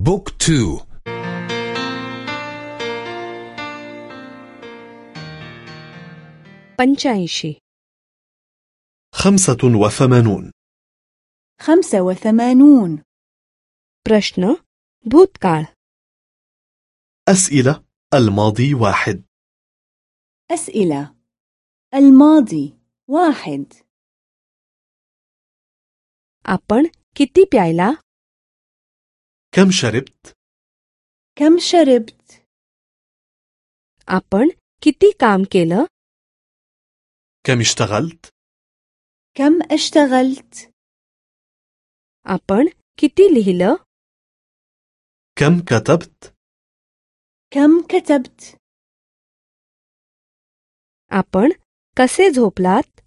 بوك تو पंच्याऐंशी خمسة وثمانون خمسة وثمانون प्रश्न भूतकाळ أسئلة الماضي واحد أسئلة الماضي واحد आपण किती प्यायला كم شربت؟ كم شربت आपण किती काम केलं كم اشتغلت؟ كم اشتغلت आपण किती लिहिलं كم كتبت؟ كم كتبت आपण कसे झोपलात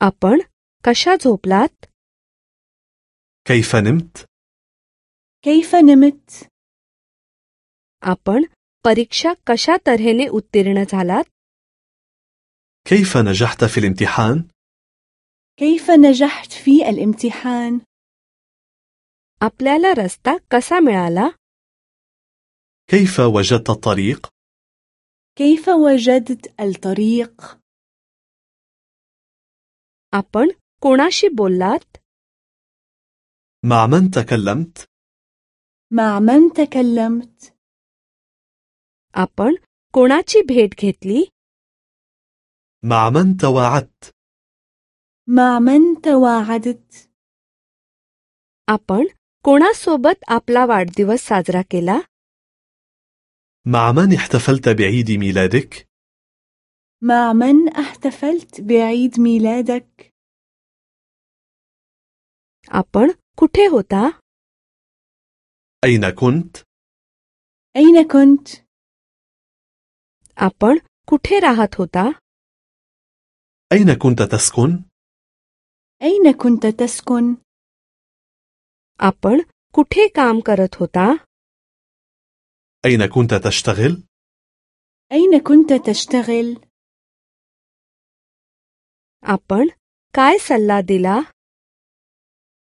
आपण कशा झोपलात كيف نمت؟ كيف نمت आपण परीक्षा कशा तऱ्हेने उत्तीर्ण झालात كيف نجحت في الامتحان؟ كيف نجحت في الامتحان आपल्याला रस्ता कसा मिळाला كيف وجدت الطريق؟ كيف وجدت الطريق आपण कोणाशी बोललात مع من تكلمت؟ مع من تكلمت आपण कोणाची भेट घेतली مع من تواعدت؟ مع من تواعدت आपण कोणासोबत आपला वाढदिवस साजरा केला مع من احتفلت بعيد ميلادك؟ مع من احتفلت بعيد ميلادك आपण कुठे होता أين كنت؟ أين كنت؟ आपण कुठे राहत होता أين كنت تسكن؟ أين كنت تسكن؟ आपण कुठे काम करत होता أين كنت تشتغل؟ أين كنت تشتغل؟ आपण काय सल्ला दिला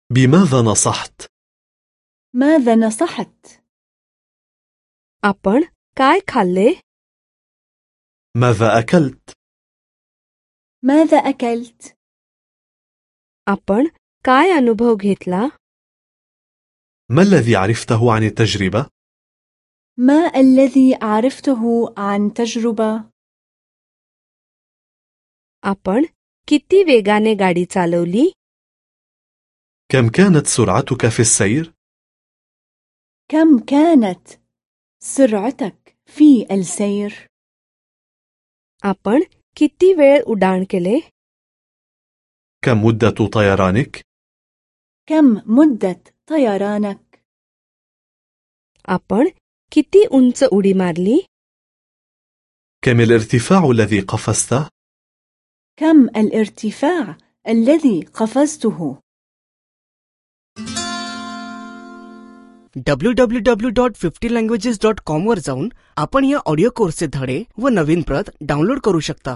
بماذا نصحت؟ ماذا نصحت؟ आपण काय खाल्ले ماذا أكلت؟ ماذا أكلت؟ आपण काय अनुभव घेतला ما الذي عرفته عن التجربة؟ ما الذي عرفته عن تجربة؟ आपण किती वेगाने गाडी चालवली كم كانت سرعتك في السير؟ كم كانت سرعتك في السير؟ आपण किती वेळ उड्डाण केले كم مدة طيرانك؟ كم مدة طيرانك؟ आपण किती उंच उडी मारली كم الارتفاع الذي قفزته؟ كم الارتفاع الذي قفزته؟ W W W dot fifty languages dot कॉमवर जाऊन आपण या ऑडिओ कोर्सचे धडे व नवीन प्रत डाउनलोड करू शकता.